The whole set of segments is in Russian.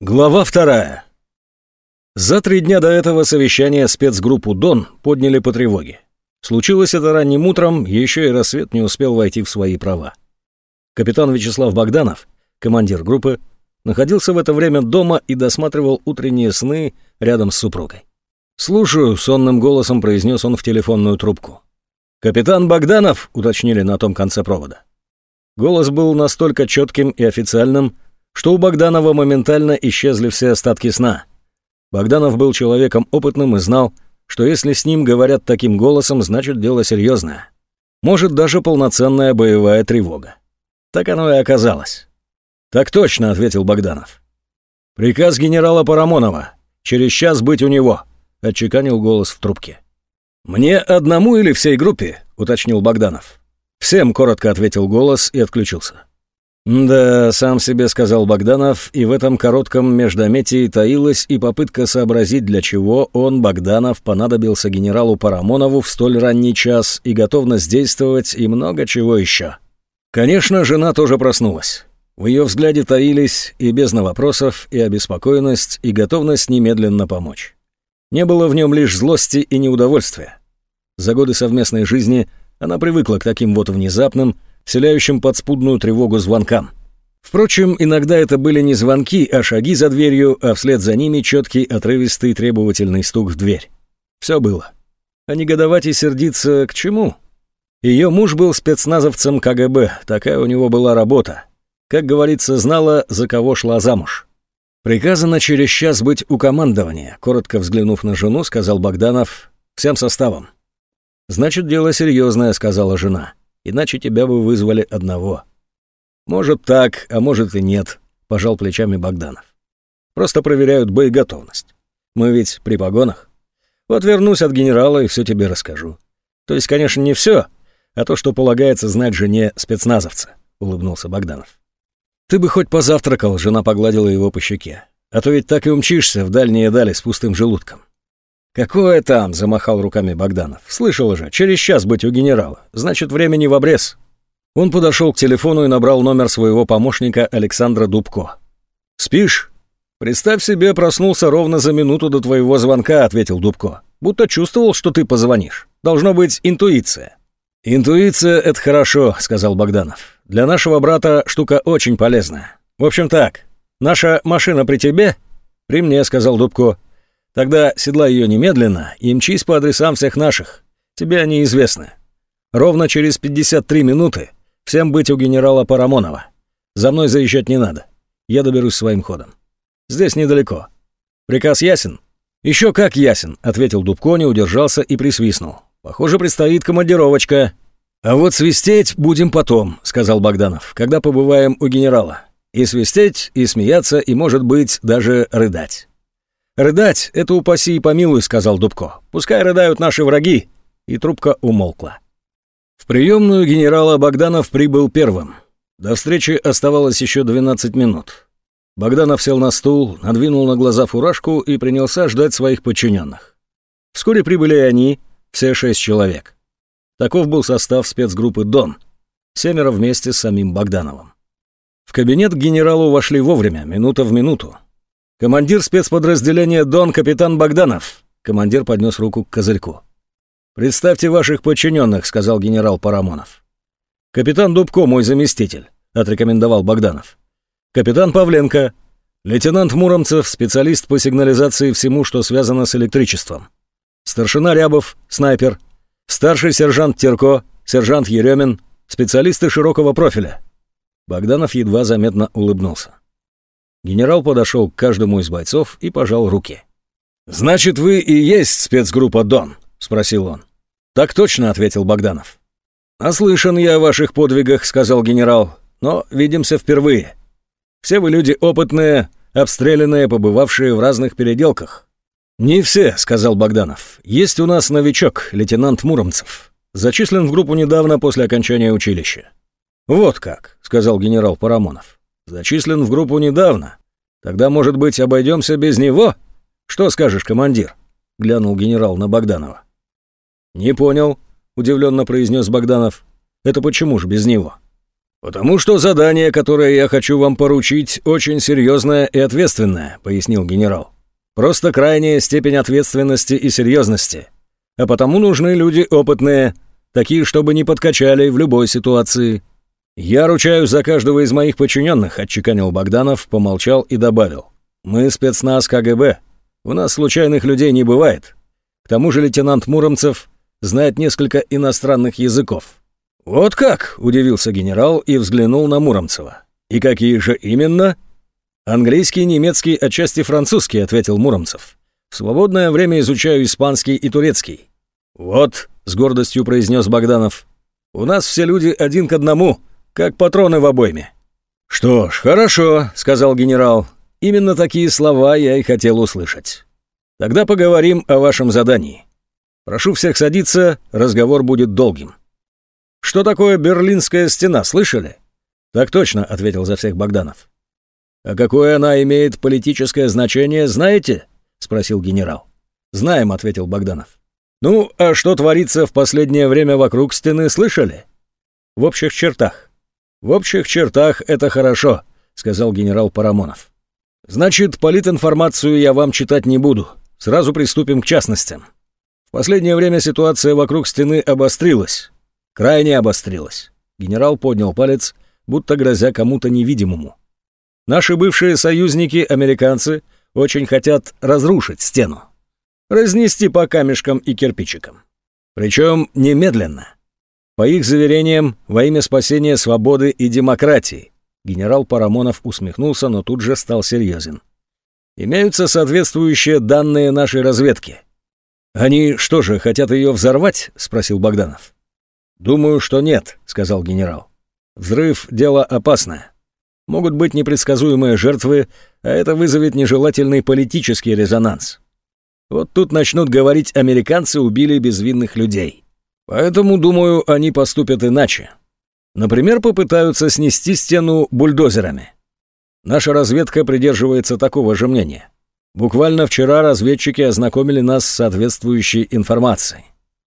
Глава вторая. За три дня до этого совещания спецгруппу «Дон» подняли по тревоге. Случилось это ранним утром, еще и рассвет не успел войти в свои права. Капитан Вячеслав Богданов, командир группы, находился в это время дома и досматривал утренние сны рядом с супругой. «Слушаю», — сонным голосом произнес он в телефонную трубку. «Капитан Богданов», — уточнили на том конце провода. Голос был настолько четким и официальным, что у Богданова моментально исчезли все остатки сна. Богданов был человеком опытным и знал, что если с ним говорят таким голосом, значит дело серьезное. Может, даже полноценная боевая тревога. Так оно и оказалось. «Так точно», — ответил Богданов. «Приказ генерала Парамонова. Через час быть у него», — отчеканил голос в трубке. «Мне одному или всей группе?» — уточнил Богданов. «Всем», — коротко ответил голос и отключился. «Да, сам себе сказал Богданов, и в этом коротком междометии таилась и попытка сообразить, для чего он, Богданов, понадобился генералу Парамонову в столь ранний час и готовность действовать и много чего еще. Конечно, жена тоже проснулась. В ее взгляде таились и бездна вопросов, и обеспокоенность, и готовность немедленно помочь. Не было в нем лишь злости и неудовольствия. За годы совместной жизни она привыкла к таким вот внезапным, вселяющим подспудную тревогу звонкам. Впрочем, иногда это были не звонки, а шаги за дверью, а вслед за ними четкий, отрывистый, требовательный стук в дверь. Все было. А негодовать и сердиться к чему? Ее муж был спецназовцем КГБ, такая у него была работа. Как говорится, знала, за кого шла замуж. «Приказано через час быть у командования», коротко взглянув на жену, сказал Богданов, «всем составом». «Значит, дело серьезное», — сказала жена иначе тебя бы вызвали одного». «Может так, а может и нет», — пожал плечами Богданов. «Просто проверяют боеготовность. Мы ведь при погонах. Вот вернусь от генерала и все тебе расскажу. То есть, конечно, не все, а то, что полагается знать жене спецназовца», — улыбнулся Богданов. «Ты бы хоть позавтракал», — жена погладила его по щеке. «А то ведь так и умчишься в дальние дали с пустым желудком». «Какое там?» — замахал руками Богданов. «Слышал же, через час быть у генерала. Значит, времени в обрез». Он подошел к телефону и набрал номер своего помощника Александра Дубко. «Спишь?» «Представь себе, проснулся ровно за минуту до твоего звонка», — ответил Дубко. «Будто чувствовал, что ты позвонишь. Должно быть интуиция». «Интуиция — это хорошо», — сказал Богданов. «Для нашего брата штука очень полезная. В общем так, наша машина при тебе?» «При мне», — сказал Дубко. Тогда седла ее немедленно и мчись по адресам всех наших. Тебе они известны. Ровно через 53 минуты всем быть у генерала Парамонова. За мной заезжать не надо. Я доберусь своим ходом. Здесь недалеко. Приказ ясен? Еще как ясен, ответил Дубко, не удержался и присвистнул. Похоже, предстоит командировочка. А вот свистеть будем потом, сказал Богданов, когда побываем у генерала. И свистеть, и смеяться, и, может быть, даже рыдать. «Рыдать — это упаси и помилуй», — сказал Дубко. «Пускай рыдают наши враги». И трубка умолкла. В приемную генерала Богданов прибыл первым. До встречи оставалось еще 12 минут. Богданов сел на стул, надвинул на глаза фуражку и принялся ждать своих подчиненных. Вскоре прибыли они, все шесть человек. Таков был состав спецгруппы «Дон», семеро вместе с самим Богдановым. В кабинет к генералу вошли вовремя, минута в минуту. «Командир спецподразделения Дон, капитан Богданов!» Командир поднес руку к козырьку. «Представьте ваших подчиненных», — сказал генерал Парамонов. «Капитан Дубко, мой заместитель», — отрекомендовал Богданов. «Капитан Павленко, лейтенант Муромцев, специалист по сигнализации всему, что связано с электричеством. Старшина Рябов, снайпер, старший сержант Терко, сержант Еремин, специалисты широкого профиля». Богданов едва заметно улыбнулся. Генерал подошел к каждому из бойцов и пожал руки. «Значит, вы и есть спецгруппа «Дон»?» — спросил он. «Так точно», — ответил Богданов. «Наслышан я о ваших подвигах», — сказал генерал, — «но видимся впервые. Все вы люди опытные, обстрелянные, побывавшие в разных переделках». «Не все», — сказал Богданов. «Есть у нас новичок, лейтенант Муромцев. Зачислен в группу недавно после окончания училища». «Вот как», — сказал генерал Парамонов. Зачислен в группу недавно. Тогда, может быть, обойдемся без него? Что скажешь, командир?» — глянул генерал на Богданова. «Не понял», — удивленно произнес Богданов. «Это почему же без него?» «Потому что задание, которое я хочу вам поручить, очень серьезное и ответственное», — пояснил генерал. «Просто крайняя степень ответственности и серьезности. А потому нужны люди опытные, такие, чтобы не подкачали в любой ситуации». «Я ручаюсь за каждого из моих подчиненных», — отчеканил Богданов, помолчал и добавил. «Мы спецназ КГБ. У нас случайных людей не бывает. К тому же лейтенант Муромцев знает несколько иностранных языков». «Вот как?» — удивился генерал и взглянул на Муромцева. «И какие же именно?» «Английский, немецкий, отчасти французский», — ответил Муромцев. «В свободное время изучаю испанский и турецкий». «Вот», — с гордостью произнес Богданов, — «у нас все люди один к одному, как патроны в обойме». «Что ж, хорошо», — сказал генерал. «Именно такие слова я и хотел услышать. Тогда поговорим о вашем задании. Прошу всех садиться, разговор будет долгим». «Что такое Берлинская стена, слышали?» «Так точно», — ответил за всех Богданов. «А какое она имеет политическое значение, знаете?» — спросил генерал. «Знаем», — ответил Богданов. «Ну, а что творится в последнее время вокруг стены, слышали?» «В общих чертах. «В общих чертах это хорошо», — сказал генерал Парамонов. «Значит, политинформацию я вам читать не буду. Сразу приступим к частностям. В последнее время ситуация вокруг стены обострилась. Крайне обострилась». Генерал поднял палец, будто грозя кому-то невидимому. «Наши бывшие союзники, американцы, очень хотят разрушить стену. Разнести по камешкам и кирпичикам. Причем немедленно. По их заверениям, во имя спасения свободы и демократии. Генерал Парамонов усмехнулся, но тут же стал серьезен. Имеются соответствующие данные нашей разведки. Они что же, хотят ее взорвать? спросил Богданов. Думаю, что нет, сказал генерал. Взрыв дело опасное. Могут быть непредсказуемые жертвы, а это вызовет нежелательный политический резонанс. Вот тут начнут говорить, американцы убили безвинных людей. Поэтому, думаю, они поступят иначе. Например, попытаются снести стену бульдозерами. Наша разведка придерживается такого же мнения. Буквально вчера разведчики ознакомили нас с соответствующей информацией.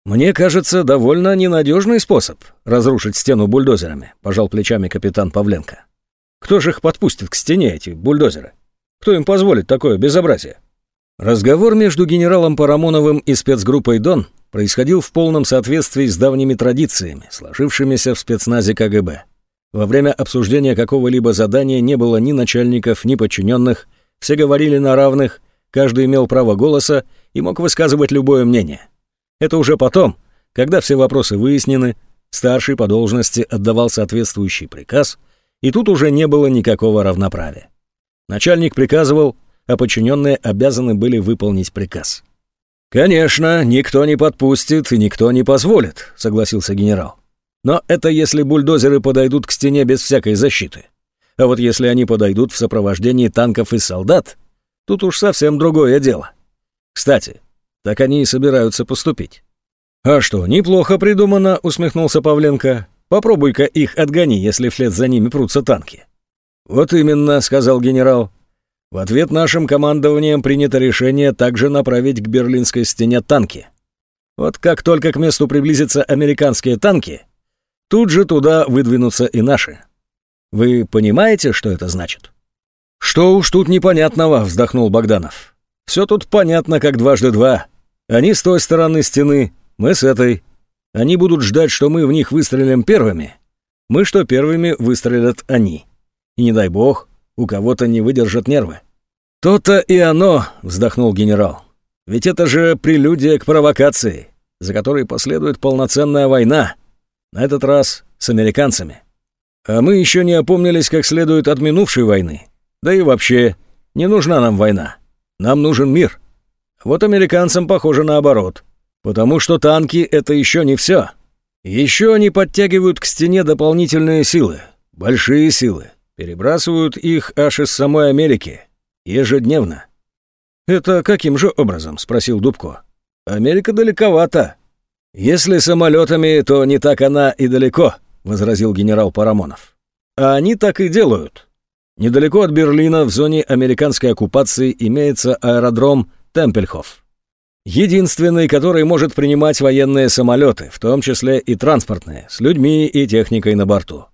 Мне кажется, довольно ненадежный способ разрушить стену бульдозерами, пожал плечами капитан Павленко. Кто же их подпустит к стене, эти бульдозеры? Кто им позволит такое безобразие? Разговор между генералом Парамоновым и спецгруппой «Дон» происходил в полном соответствии с давними традициями, сложившимися в спецназе КГБ. Во время обсуждения какого-либо задания не было ни начальников, ни подчиненных, все говорили на равных, каждый имел право голоса и мог высказывать любое мнение. Это уже потом, когда все вопросы выяснены, старший по должности отдавал соответствующий приказ, и тут уже не было никакого равноправия. Начальник приказывал, а подчиненные обязаны были выполнить приказ. «Конечно, никто не подпустит и никто не позволит», — согласился генерал. «Но это если бульдозеры подойдут к стене без всякой защиты. А вот если они подойдут в сопровождении танков и солдат, тут уж совсем другое дело. Кстати, так они и собираются поступить». «А что, неплохо придумано», — усмехнулся Павленко. «Попробуй-ка их отгони, если вслед за ними прутся танки». «Вот именно», — сказал генерал. В ответ нашим командованием принято решение также направить к Берлинской стене танки. Вот как только к месту приблизятся американские танки, тут же туда выдвинутся и наши. Вы понимаете, что это значит? Что уж тут непонятного, вздохнул Богданов. Все тут понятно, как дважды два. Они с той стороны стены, мы с этой. Они будут ждать, что мы в них выстрелим первыми. Мы что первыми выстрелят они. И не дай бог, у кого-то не выдержат нервы. «То-то и оно», — вздохнул генерал. «Ведь это же прелюдия к провокации, за которой последует полноценная война, на этот раз с американцами. А мы еще не опомнились как следует от минувшей войны. Да и вообще, не нужна нам война. Нам нужен мир. Вот американцам, похоже, наоборот. Потому что танки — это еще не все. Еще они подтягивают к стене дополнительные силы, большие силы, перебрасывают их аж из самой Америки. Ежедневно. «Это каким же образом?» — спросил Дубко. «Америка далековато». «Если самолетами, то не так она и далеко», — возразил генерал Парамонов. «А они так и делают. Недалеко от Берлина в зоне американской оккупации имеется аэродром Темпельхоф. Единственный, который может принимать военные самолеты, в том числе и транспортные, с людьми и техникой на борту.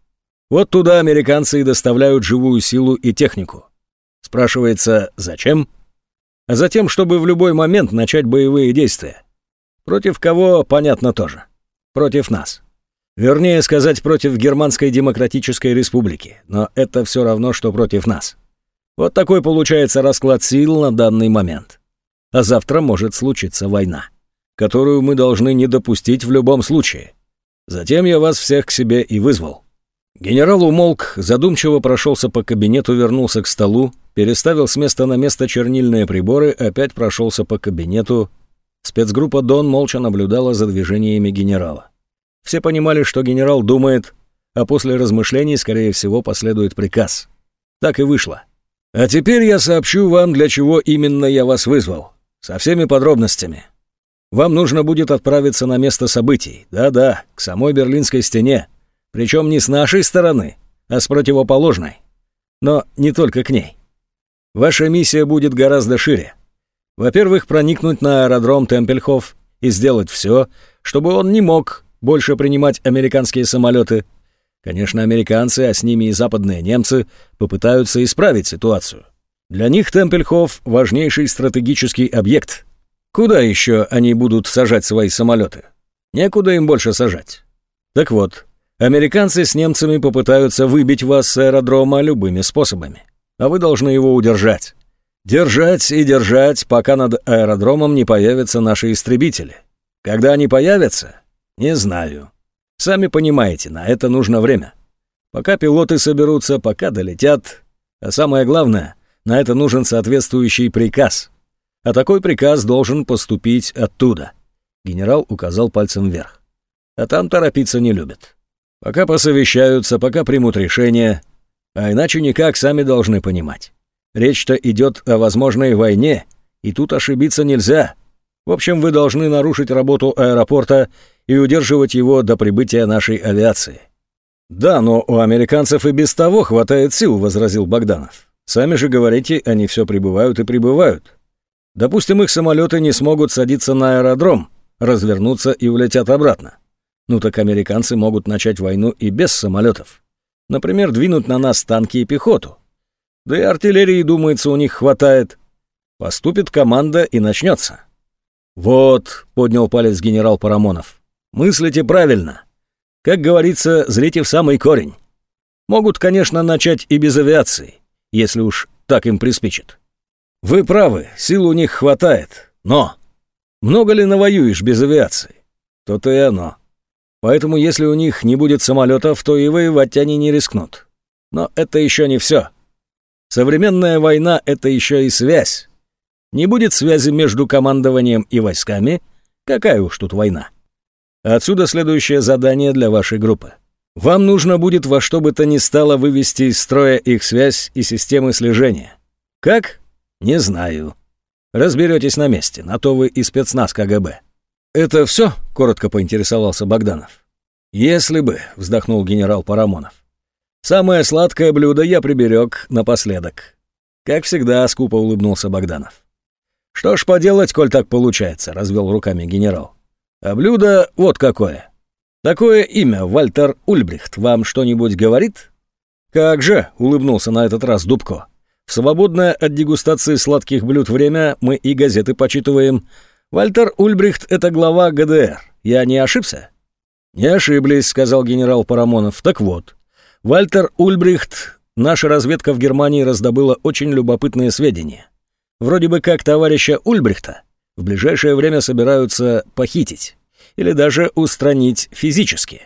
Вот туда американцы и доставляют живую силу и технику. Спрашивается, зачем? А затем, чтобы в любой момент начать боевые действия. Против кого, понятно тоже. Против нас. Вернее сказать, против Германской Демократической Республики. Но это все равно, что против нас. Вот такой получается расклад сил на данный момент. А завтра может случиться война, которую мы должны не допустить в любом случае. Затем я вас всех к себе и вызвал. Генерал умолк, задумчиво прошелся по кабинету, вернулся к столу, переставил с места на место чернильные приборы, опять прошелся по кабинету. Спецгруппа «Дон» молча наблюдала за движениями генерала. Все понимали, что генерал думает, а после размышлений, скорее всего, последует приказ. Так и вышло. А теперь я сообщу вам, для чего именно я вас вызвал. Со всеми подробностями. Вам нужно будет отправиться на место событий. Да-да, к самой Берлинской стене. Причем не с нашей стороны, а с противоположной. Но не только к ней. Ваша миссия будет гораздо шире. Во-первых, проникнуть на аэродром Темпельхоф и сделать все, чтобы он не мог больше принимать американские самолеты. Конечно, американцы, а с ними и западные немцы, попытаются исправить ситуацию. Для них Темпельхоф – важнейший стратегический объект. Куда еще они будут сажать свои самолеты? Некуда им больше сажать. Так вот, Американцы с немцами попытаются выбить вас с аэродрома любыми способами. А вы должны его удержать. Держать и держать, пока над аэродромом не появятся наши истребители. Когда они появятся? Не знаю. Сами понимаете, на это нужно время. Пока пилоты соберутся, пока долетят. А самое главное, на это нужен соответствующий приказ. А такой приказ должен поступить оттуда. Генерал указал пальцем вверх. А там торопиться не любят. Пока посовещаются, пока примут решение, а иначе никак сами должны понимать. Речь-то идет о возможной войне, и тут ошибиться нельзя. В общем, вы должны нарушить работу аэропорта и удерживать его до прибытия нашей авиации. «Да, но у американцев и без того хватает сил», — возразил Богданов. «Сами же говорите, они все прибывают и прибывают. Допустим, их самолеты не смогут садиться на аэродром, развернуться и улетят обратно. Ну так американцы могут начать войну и без самолетов. Например, двинуть на нас танки и пехоту. Да и артиллерии, думается, у них хватает. Поступит команда и начнется. Вот, поднял палец генерал Парамонов. Мыслите правильно. Как говорится, зрите в самый корень. Могут, конечно, начать и без авиации, если уж так им приспичит. Вы правы, сил у них хватает, но... Много ли навоюешь без авиации? То-то и оно. Поэтому если у них не будет самолетов, то и воевать они не рискнут. Но это еще не все. Современная война — это еще и связь. Не будет связи между командованием и войсками, какая уж тут война. Отсюда следующее задание для вашей группы. Вам нужно будет во что бы то ни стало вывести из строя их связь и системы слежения. Как? Не знаю. Разберетесь на месте, на то вы и спецназ КГБ. «Это все?» — коротко поинтересовался Богданов. «Если бы», — вздохнул генерал Парамонов. «Самое сладкое блюдо я приберег напоследок». Как всегда, скупо улыбнулся Богданов. «Что ж поделать, коль так получается», — развел руками генерал. «А блюдо вот какое. Такое имя, Вальтер Ульбрихт, вам что-нибудь говорит?» «Как же», — улыбнулся на этот раз Дубко. «В свободное от дегустации сладких блюд время мы и газеты почитываем, Вальтер Ульбрихт — это глава ГДР. Я не ошибся?» «Не ошиблись», — сказал генерал Парамонов. «Так вот, Вальтер Ульбрихт, наша разведка в Германии раздобыла очень любопытные сведения. Вроде бы как товарища Ульбрихта в ближайшее время собираются похитить или даже устранить физически.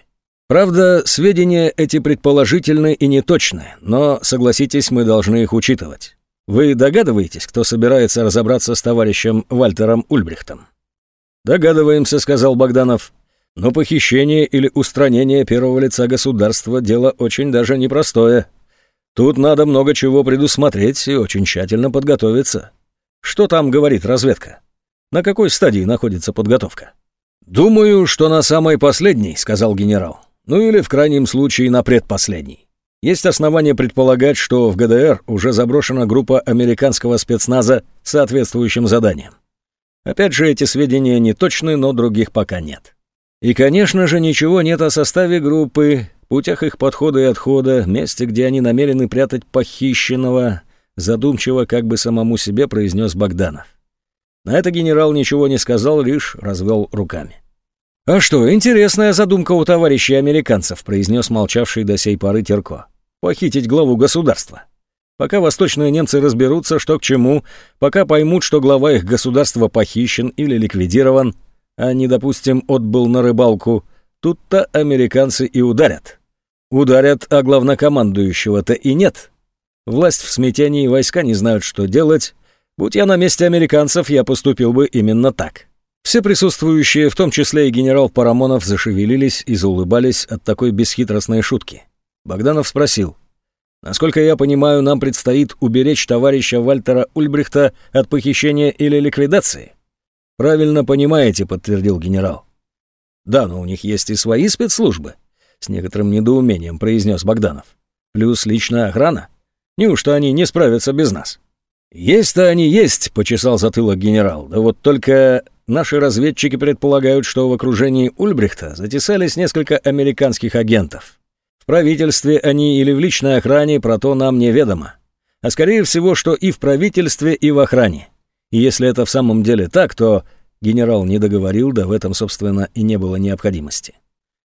Правда, сведения эти предположительны и неточны, но, согласитесь, мы должны их учитывать. Вы догадываетесь, кто собирается разобраться с товарищем Вальтером Ульбрихтом? Догадываемся, сказал Богданов. Но похищение или устранение первого лица государства – дело очень даже непростое. Тут надо много чего предусмотреть и очень тщательно подготовиться. Что там говорит разведка? На какой стадии находится подготовка? «Думаю, что на самой последней», — сказал генерал. «Ну или в крайнем случае на предпоследней. Есть основания предполагать, что в ГДР уже заброшена группа американского спецназа с соответствующим заданием. Опять же, эти сведения не точны, но других пока нет. И, конечно же, ничего нет о составе группы, путях их подхода и отхода, месте, где они намерены прятать похищенного, задумчиво как бы самому себе произнес Богданов. На это генерал ничего не сказал, лишь развел руками. «А что, интересная задумка у товарищей американцев», произнес молчавший до сей поры Терко. «Похитить главу государства. Пока восточные немцы разберутся, что к чему, пока поймут, что глава их государства похищен или ликвидирован, а не, допустим, отбыл на рыбалку, тут-то американцы и ударят. Ударят, а главнокомандующего-то и нет. Власть в смятении, войска не знают, что делать. Будь я на месте американцев, я поступил бы именно так. Все присутствующие, в том числе и генерал Парамонов, зашевелились и заулыбались от такой бесхитростной шутки. Богданов спросил. «Насколько я понимаю, нам предстоит уберечь товарища Вальтера Ульбрихта от похищения или ликвидации?» «Правильно понимаете», — подтвердил генерал. «Да, но у них есть и свои спецслужбы», — с некоторым недоумением произнес Богданов. «Плюс личная охрана. Неужто они не справятся без нас?» «Есть-то они есть», — почесал затылок генерал. «Да вот только наши разведчики предполагают, что в окружении Ульбрихта затесались несколько американских агентов. Правительстве они или в личной охране, про то нам неведомо. А скорее всего, что и в правительстве, и в охране. И если это в самом деле так, то генерал не договорил, да в этом, собственно, и не было необходимости.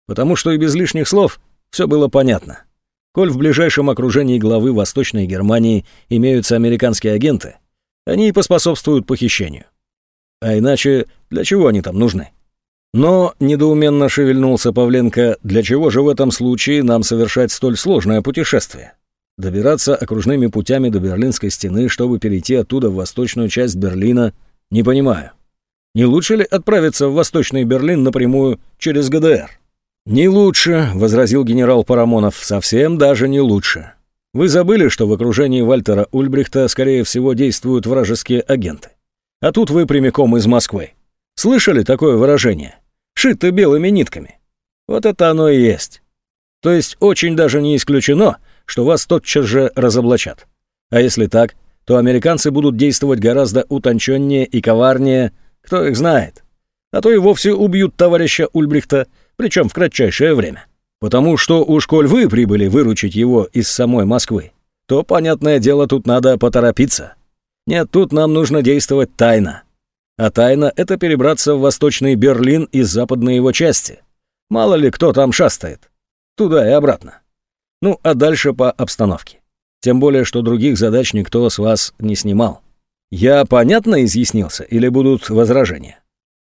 Потому что и без лишних слов все было понятно. Коль в ближайшем окружении главы Восточной Германии имеются американские агенты, они и поспособствуют похищению. А иначе для чего они там нужны? Но, недоуменно шевельнулся Павленко, для чего же в этом случае нам совершать столь сложное путешествие? Добираться окружными путями до Берлинской стены, чтобы перейти оттуда в восточную часть Берлина, не понимаю. Не лучше ли отправиться в Восточный Берлин напрямую через ГДР? «Не лучше», — возразил генерал Парамонов, — «совсем даже не лучше. Вы забыли, что в окружении Вальтера Ульбрихта, скорее всего, действуют вражеские агенты. А тут вы прямиком из Москвы. Слышали такое выражение? Шиты белыми нитками. Вот это оно и есть. То есть очень даже не исключено, что вас тотчас же разоблачат. А если так, то американцы будут действовать гораздо утонченнее и коварнее, кто их знает. А то и вовсе убьют товарища Ульбрихта, причем в кратчайшее время. Потому что уж коль вы прибыли выручить его из самой Москвы, то, понятное дело, тут надо поторопиться. Нет, тут нам нужно действовать тайно. А тайна — это перебраться в Восточный Берлин из западной его части. Мало ли кто там шастает. Туда и обратно. Ну, а дальше по обстановке. Тем более, что других задач никто с вас не снимал. Я понятно изъяснился или будут возражения?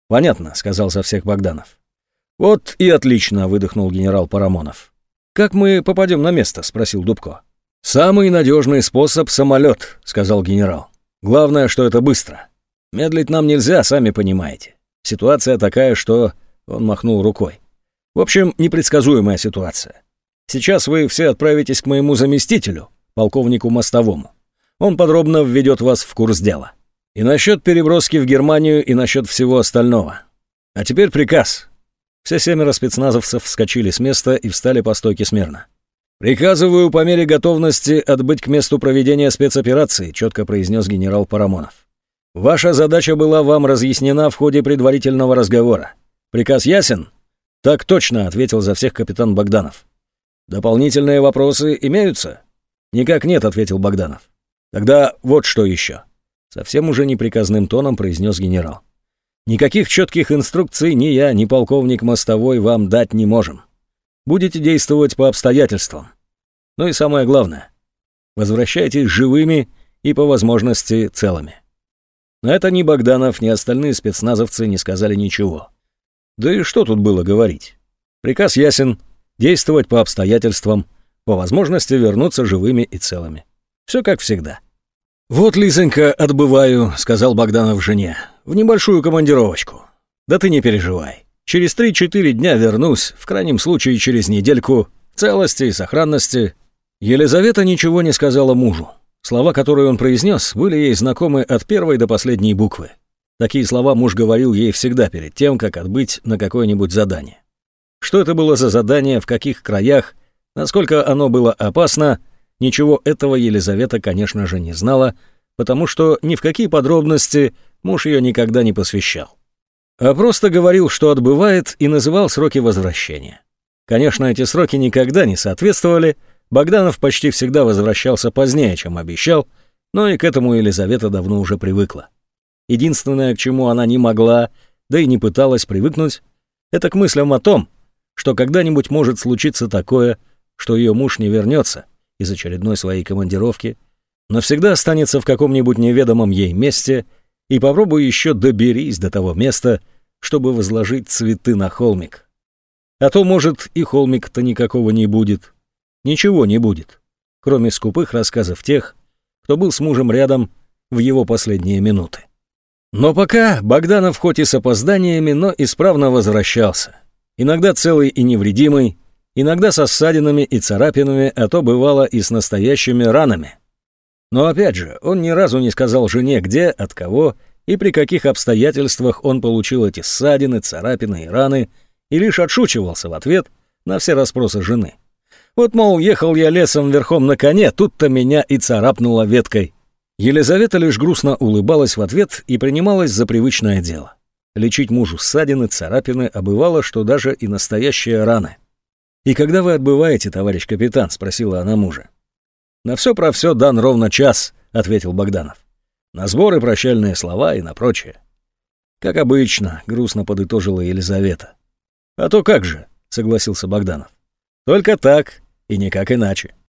Понятно, сказал за всех Богданов. «Вот и отлично», — выдохнул генерал Парамонов. «Как мы попадем на место?» — спросил Дубко. «Самый надежный способ — самолет», — сказал генерал. «Главное, что это быстро. Медлить нам нельзя, сами понимаете. Ситуация такая, что...» — он махнул рукой. «В общем, непредсказуемая ситуация. Сейчас вы все отправитесь к моему заместителю, полковнику Мостовому. Он подробно введет вас в курс дела. И насчет переброски в Германию, и насчет всего остального. А теперь приказ. Все семеро спецназовцев вскочили с места и встали по стойке смирно. «Приказываю по мере готовности отбыть к месту проведения спецоперации», четко произнес генерал Парамонов. «Ваша задача была вам разъяснена в ходе предварительного разговора. Приказ ясен?» «Так точно», — ответил за всех капитан Богданов. «Дополнительные вопросы имеются?» «Никак нет», — ответил Богданов. «Тогда вот что еще», — совсем уже неприказным тоном произнес генерал. Никаких четких инструкций ни я, ни полковник Мостовой вам дать не можем. Будете действовать по обстоятельствам. Ну и самое главное, возвращайтесь живыми и по возможности целыми. На это ни Богданов, ни остальные спецназовцы не сказали ничего. Да и что тут было говорить? Приказ ясен, действовать по обстоятельствам, по возможности вернуться живыми и целыми. Все как всегда. «Вот, Лизонька, отбываю», — сказал Богданов жене, — «в небольшую командировочку. Да ты не переживай. Через три-четыре дня вернусь, в крайнем случае через недельку, целости и сохранности». Елизавета ничего не сказала мужу. Слова, которые он произнес, были ей знакомы от первой до последней буквы. Такие слова муж говорил ей всегда перед тем, как отбыть на какое-нибудь задание. Что это было за задание, в каких краях, насколько оно было опасно — Ничего этого Елизавета, конечно же, не знала, потому что ни в какие подробности муж ее никогда не посвящал. А просто говорил, что отбывает, и называл сроки возвращения. Конечно, эти сроки никогда не соответствовали, Богданов почти всегда возвращался позднее, чем обещал, но и к этому Елизавета давно уже привыкла. Единственное, к чему она не могла, да и не пыталась привыкнуть, это к мыслям о том, что когда-нибудь может случиться такое, что ее муж не вернется из очередной своей командировки, но всегда останется в каком-нибудь неведомом ей месте и попробуй еще доберись до того места, чтобы возложить цветы на холмик. А то, может, и холмик-то никакого не будет. Ничего не будет, кроме скупых рассказов тех, кто был с мужем рядом в его последние минуты. Но пока Богданов хоть и с опозданиями, но исправно возвращался. Иногда целый и невредимый, иногда со ссадинами и царапинами, а то бывало и с настоящими ранами. Но опять же, он ни разу не сказал жене, где, от кого и при каких обстоятельствах он получил эти ссадины, царапины и раны, и лишь отшучивался в ответ на все расспросы жены. Вот, мол, ехал я лесом верхом на коне, тут-то меня и царапнуло веткой. Елизавета лишь грустно улыбалась в ответ и принималась за привычное дело. Лечить мужу ссадины, царапины, а бывало, что даже и настоящие раны. «И когда вы отбываете, товарищ капитан?» — спросила она мужа. «На все про все дан ровно час», — ответил Богданов. «На сборы, прощальные слова и на прочее». «Как обычно», — грустно подытожила Елизавета. «А то как же», — согласился Богданов. «Только так и никак иначе».